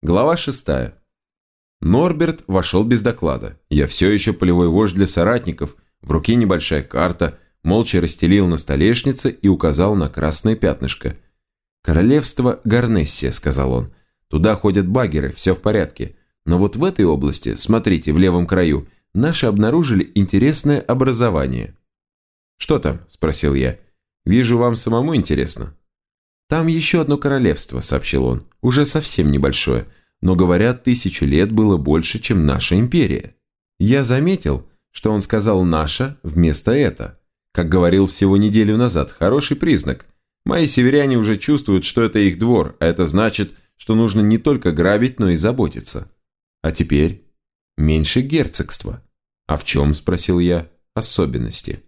Глава шестая. Норберт вошел без доклада. Я все еще полевой вождь для соратников, в руке небольшая карта, молча расстелил на столешнице и указал на красное пятнышко. «Королевство Гарнессия», — сказал он. «Туда ходят багеры, все в порядке. Но вот в этой области, смотрите, в левом краю, наши обнаружили интересное образование». «Что там?» – спросил я. «Вижу, вам самому интересно». «Там еще одно королевство», – сообщил он. «Уже совсем небольшое, но, говорят, тысячу лет было больше, чем наша империя». Я заметил, что он сказал «наша» вместо «это». Как говорил всего неделю назад, хороший признак. Мои северяне уже чувствуют, что это их двор, а это значит, что нужно не только грабить, но и заботиться. А теперь меньше герцогства. А в чем, спросил я, особенности?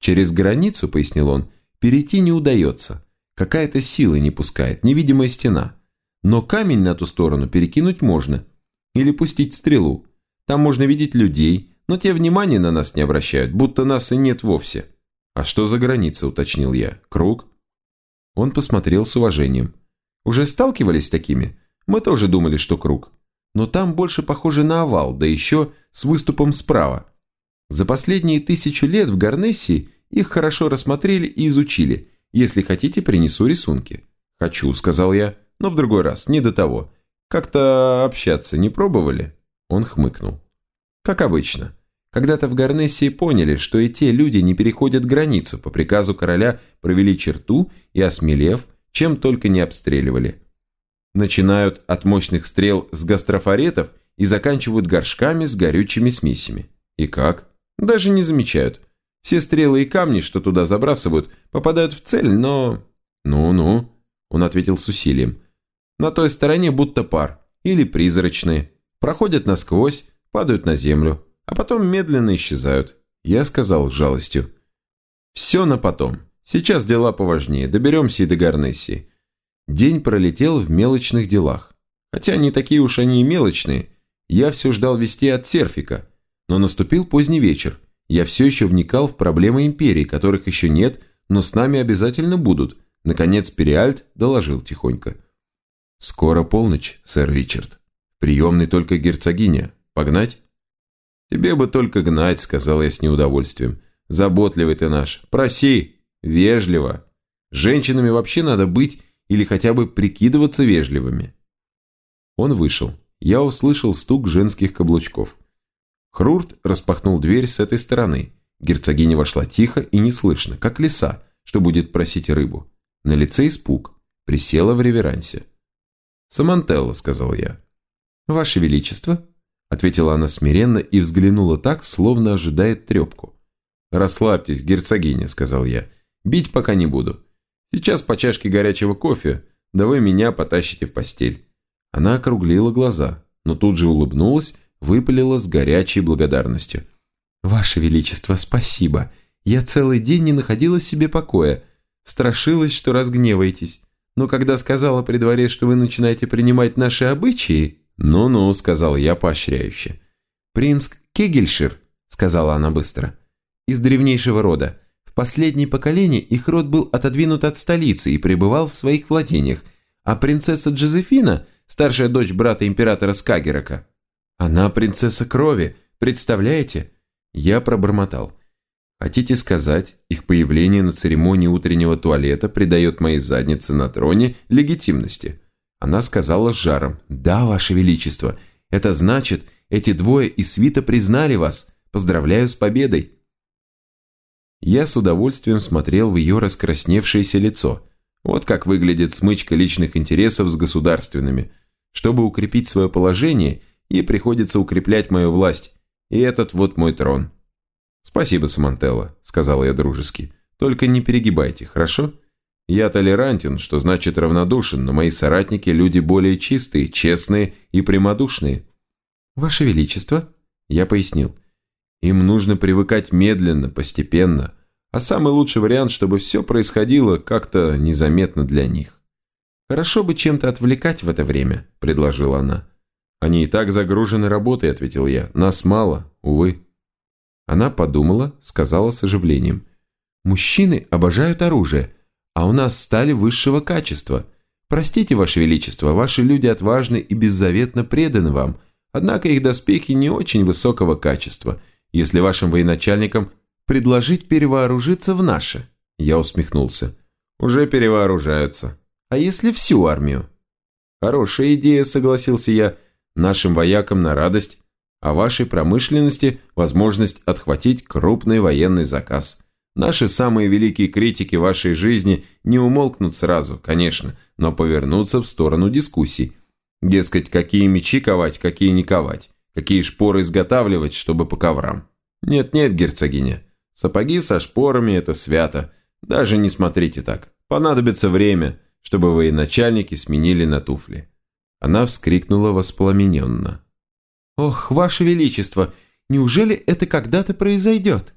Через границу, пояснил он, перейти не удается. Какая-то сила не пускает, невидимая стена. Но камень на ту сторону перекинуть можно. Или пустить стрелу. Там можно видеть людей, но те внимания на нас не обращают, будто нас и нет вовсе. А что за граница, уточнил я. Круг? Он посмотрел с уважением. Уже сталкивались с такими? Мы тоже думали, что круг. Но там больше похоже на овал, да еще с выступом справа. За последние тысячу лет в Гарнессии их хорошо рассмотрели и изучили. Если хотите, принесу рисунки. «Хочу», — сказал я, — «но в другой раз, не до того. Как-то общаться не пробовали?» Он хмыкнул. Как обычно. Когда-то в Гарнессии поняли, что и те люди не переходят границу, по приказу короля провели черту и, осмелев, чем только не обстреливали. Начинают от мощных стрел с гастрофоретов и заканчивают горшками с горючими смесями. И как? Даже не замечают. Все стрелы и камни, что туда забрасывают, попадают в цель, но... «Ну-ну», — он ответил с усилием. «На той стороне будто пар. Или призрачные. Проходят насквозь, падают на землю, а потом медленно исчезают. Я сказал с жалостью. Все на потом. Сейчас дела поважнее, доберемся и до Гарнессии. День пролетел в мелочных делах. Хотя не такие уж они и мелочные. Я все ждал вести от Серфика. Но наступил поздний вечер. Я все еще вникал в проблемы империи, которых еще нет, но с нами обязательно будут. Наконец Периальт доложил тихонько. «Скоро полночь, сэр Ричард. Приемный только герцогиня. Погнать?» «Тебе бы только гнать», — сказал я с неудовольствием. «Заботливый ты наш. Проси. Вежливо. Женщинами вообще надо быть или хотя бы прикидываться вежливыми». Он вышел. Я услышал стук женских каблучков. Хрурт распахнул дверь с этой стороны. Герцогиня вошла тихо и неслышно, как лиса, что будет просить рыбу. На лице испуг. Присела в реверансе. «Самантелла», — сказал я. «Ваше Величество», — ответила она смиренно и взглянула так, словно ожидает трепку. «Расслабьтесь, герцогиня», — сказал я. «Бить пока не буду. Сейчас по чашке горячего кофе, да вы меня потащите в постель». Она округлила глаза, но тут же улыбнулась, выпалила с горячей благодарностью. «Ваше Величество, спасибо. Я целый день не находила себе покоя. Страшилась, что разгневаетесь. Но когда сказала при дворе, что вы начинаете принимать наши обычаи...» «Ну-ну», — сказал я поощряюще. «Принц Кегельшир», — сказала она быстро, — «из древнейшего рода. В последнее поколение их род был отодвинут от столицы и пребывал в своих владениях, а принцесса Джозефина, старшая дочь брата императора Скагерака, она принцесса крови, представляете?» Я пробормотал. Хотите сказать, их появление на церемонии утреннего туалета придает моей заднице на троне легитимности?» Она сказала с жаром. «Да, Ваше Величество, это значит, эти двое из свита признали вас. Поздравляю с победой!» Я с удовольствием смотрел в ее раскрасневшееся лицо. Вот как выглядит смычка личных интересов с государственными. Чтобы укрепить свое положение, ей приходится укреплять мою власть. И этот вот мой трон. «Спасибо, Самантелла», — сказал я дружески. «Только не перегибайте, хорошо?» Я толерантен, что значит равнодушен, но мои соратники – люди более чистые, честные и прямодушные. Ваше Величество, я пояснил, им нужно привыкать медленно, постепенно, а самый лучший вариант, чтобы все происходило как-то незаметно для них. «Хорошо бы чем-то отвлекать в это время», – предложила она. «Они и так загружены работой», – ответил я. «Нас мало, увы». Она подумала, сказала с оживлением. «Мужчины обожают оружие, а у нас стали высшего качества. Простите, Ваше Величество, ваши люди отважны и беззаветно преданы вам, однако их доспехи не очень высокого качества. Если вашим военачальникам предложить перевооружиться в наши?» Я усмехнулся. «Уже перевооружаются. А если всю армию?» «Хорошая идея», согласился я. «Нашим воякам на радость, а вашей промышленности возможность отхватить крупный военный заказ. Наши самые великие критики вашей жизни не умолкнут сразу, конечно, но повернутся в сторону дискуссий. Дескать, какие мечи ковать, какие не ковать, какие шпоры изготавливать, чтобы по коврам. Нет-нет, герцогиня, сапоги со шпорами – это свято. Даже не смотрите так. Понадобится время, чтобы вы и начальники сменили на туфли. Она вскрикнула воспламененно. «Ох, ваше величество, неужели это когда-то произойдет?»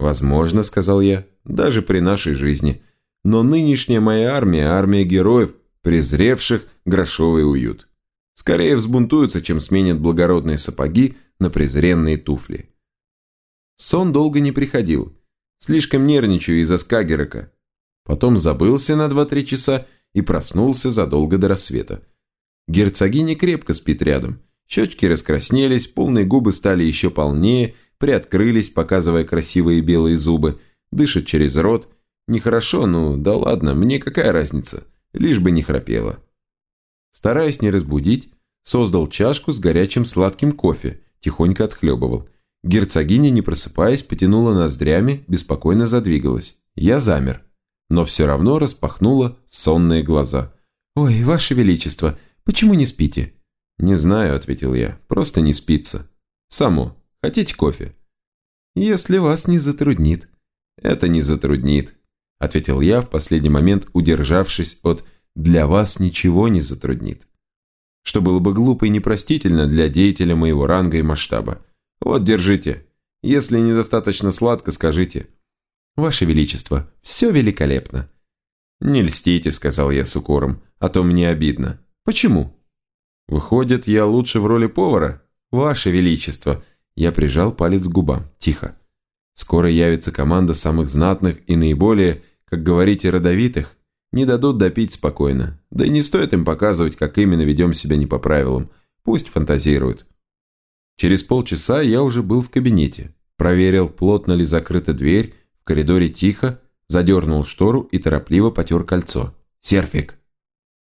«Возможно», — сказал я, — «даже при нашей жизни. Но нынешняя моя армия — армия героев, презревших грошовый уют. Скорее взбунтуются, чем сменят благородные сапоги на презренные туфли». Сон долго не приходил. Слишком нервничаю из-за Скагерака. Потом забылся на два-три часа и проснулся задолго до рассвета. Герцогиня крепко спит рядом. Щечки раскраснелись, полные губы стали еще полнее, приоткрылись, показывая красивые белые зубы, дышит через рот. Нехорошо, ну да ладно, мне какая разница, лишь бы не храпела. Стараясь не разбудить, создал чашку с горячим сладким кофе, тихонько отхлебывал. Герцогиня, не просыпаясь, потянула ноздрями, беспокойно задвигалась. Я замер, но все равно распахнула сонные глаза. «Ой, ваше величество, почему не спите?» «Не знаю», — ответил я, — «просто не спится». «Само. Хотите кофе?» «Если вас не затруднит». «Это не затруднит», — ответил я, в последний момент удержавшись от «для вас ничего не затруднит». Что было бы глупо и непростительно для деятеля моего ранга и масштаба. «Вот, держите. Если недостаточно сладко, скажите». «Ваше Величество, все великолепно». «Не льстите», — сказал я с укором, — «а то мне обидно». «Почему?» «Выходит, я лучше в роли повара?» «Ваше Величество!» Я прижал палец к губам. Тихо. «Скоро явится команда самых знатных и наиболее, как говорите, родовитых. Не дадут допить спокойно. Да и не стоит им показывать, как именно ведем себя не по правилам. Пусть фантазируют». Через полчаса я уже был в кабинете. Проверил, плотно ли закрыта дверь, в коридоре тихо, задернул штору и торопливо потер кольцо. «Серфик!»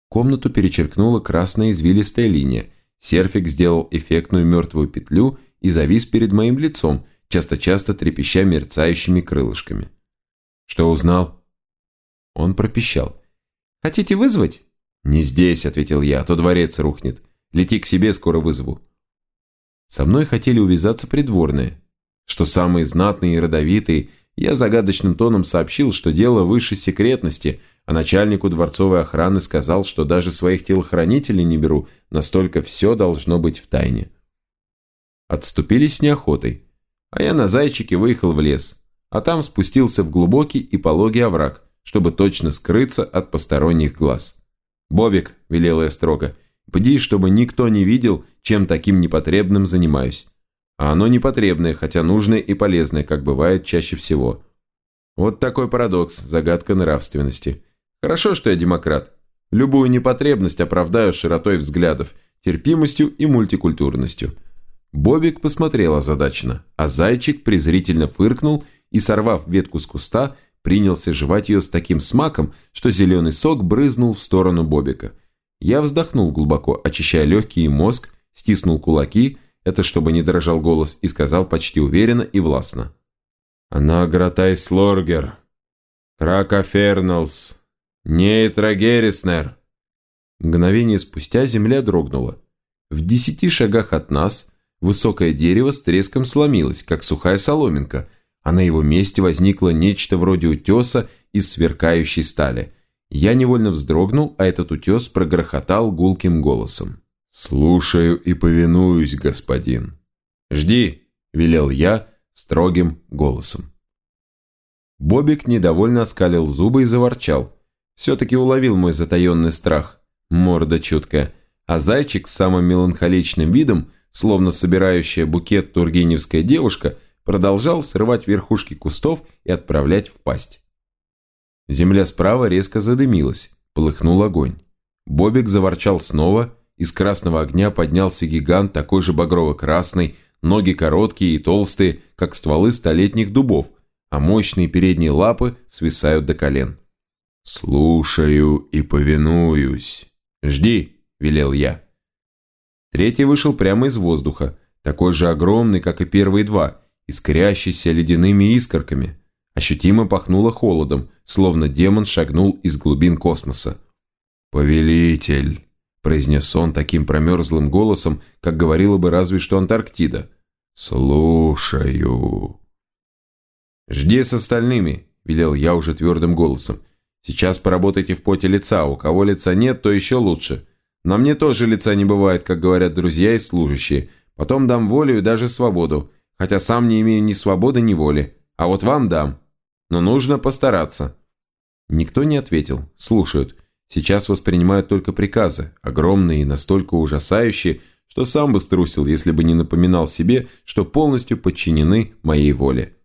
Комнату перечеркнула красная извилистая линия. Серфик сделал эффектную мертвую петлю и завис перед моим лицом, часто-часто трепеща мерцающими крылышками. «Что узнал?» Он пропищал. «Хотите вызвать?» «Не здесь», — ответил я, — «а то дворец рухнет. Лети к себе, скоро вызову». Со мной хотели увязаться придворные. Что самые знатные и родовитые, я загадочным тоном сообщил, что дело выше секретности — а начальнику дворцовой охраны сказал, что даже своих телохранителей не беру, настолько все должно быть в тайне. Отступились с неохотой, а я на зайчике выехал в лес, а там спустился в глубокий и пологий овраг, чтобы точно скрыться от посторонних глаз. «Бобик», — велел я строго, — «поди, чтобы никто не видел, чем таким непотребным занимаюсь. А оно непотребное, хотя нужное и полезное, как бывает чаще всего». Вот такой парадокс, загадка нравственности. Хорошо, что я демократ. Любую непотребность оправдаю широтой взглядов, терпимостью и мультикультурностью. Бобик посмотрел озадаченно, а зайчик презрительно фыркнул и, сорвав ветку с куста, принялся жевать ее с таким смаком, что зеленый сок брызнул в сторону Бобика. Я вздохнул глубоко, очищая легкий и мозг, стиснул кулаки, это чтобы не дрожал голос, и сказал почти уверенно и властно. «Она гратай слоргер, кракоферналс, «Нейтрогериснер!» Мгновение спустя земля дрогнула. В десяти шагах от нас высокое дерево с треском сломилось, как сухая соломинка, а на его месте возникло нечто вроде утеса из сверкающей стали. Я невольно вздрогнул, а этот утес прогрохотал гулким голосом. «Слушаю и повинуюсь, господин». «Жди», — велел я строгим голосом. Бобик недовольно оскалил зубы и заворчал. Все-таки уловил мой затаенный страх. Морда чуткая. А зайчик с самым меланхоличным видом, словно собирающая букет тургеневская девушка, продолжал срывать верхушки кустов и отправлять в пасть. Земля справа резко задымилась, полыхнул огонь. Бобик заворчал снова, из красного огня поднялся гигант, такой же багрово-красный, ноги короткие и толстые, как стволы столетних дубов, а мощные передние лапы свисают до колен. «Слушаю и повинуюсь. Жди», — велел я. Третий вышел прямо из воздуха, такой же огромный, как и первые два, искрящийся ледяными искорками. Ощутимо пахнуло холодом, словно демон шагнул из глубин космоса. «Повелитель», – произнес он таким промерзлым голосом, как говорила бы разве что Антарктида. «Слушаю». «Жди с остальными», – велел я уже твердым голосом. «Сейчас поработайте в поте лица, у кого лица нет, то еще лучше. На мне тоже лица не бывает, как говорят друзья и служащие. Потом дам волю и даже свободу, хотя сам не имею ни свободы, ни воли. А вот вам дам» но нужно постараться». Никто не ответил, слушают. Сейчас воспринимают только приказы, огромные и настолько ужасающие, что сам бы струсил, если бы не напоминал себе, что полностью подчинены моей воле.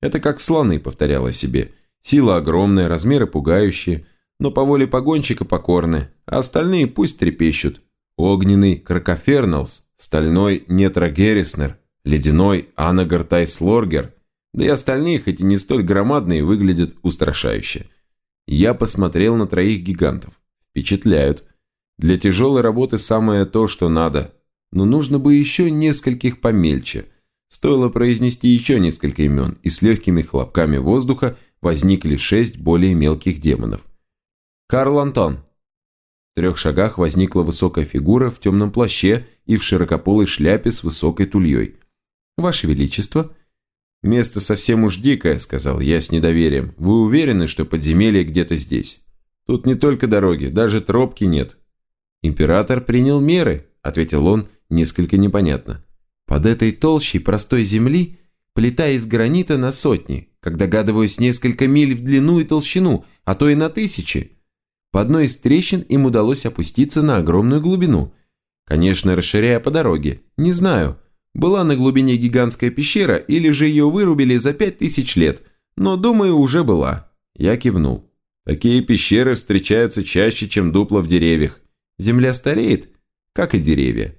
Это как слоны, повторяла себе. Сила огромная, размеры пугающие, но по воле погонщика покорны, а остальные пусть трепещут. Огненный Кракоферналс, стальной Нетрагериснер, ледяной Анагартайслоргер, да и остальные, хоть и не столь громадные, выглядят устрашающе. Я посмотрел на троих гигантов. Впечатляют. Для тяжелой работы самое то, что надо. Но нужно бы еще нескольких помельче. Стоило произнести еще несколько имен, и с легкими хлопками воздуха возникли шесть более мелких демонов. «Карл Антон!» В трех шагах возникла высокая фигура в темном плаще и в широкополой шляпе с высокой тульей. «Ваше Величество!» «Место совсем уж дикое», — сказал я с недоверием. «Вы уверены, что подземелье где-то здесь? Тут не только дороги, даже тропки нет». «Император принял меры», — ответил он несколько непонятно. «Под этой толщей простой земли плита из гранита на сотни, как догадываюсь, несколько миль в длину и толщину, а то и на тысячи. По одной из трещин им удалось опуститься на огромную глубину. Конечно, расширяя по дороге. Не знаю, была на глубине гигантская пещера, или же ее вырубили за пять тысяч лет, но, думаю, уже была. Я кивнул. Такие пещеры встречаются чаще, чем дупла в деревьях. Земля стареет, как и деревья.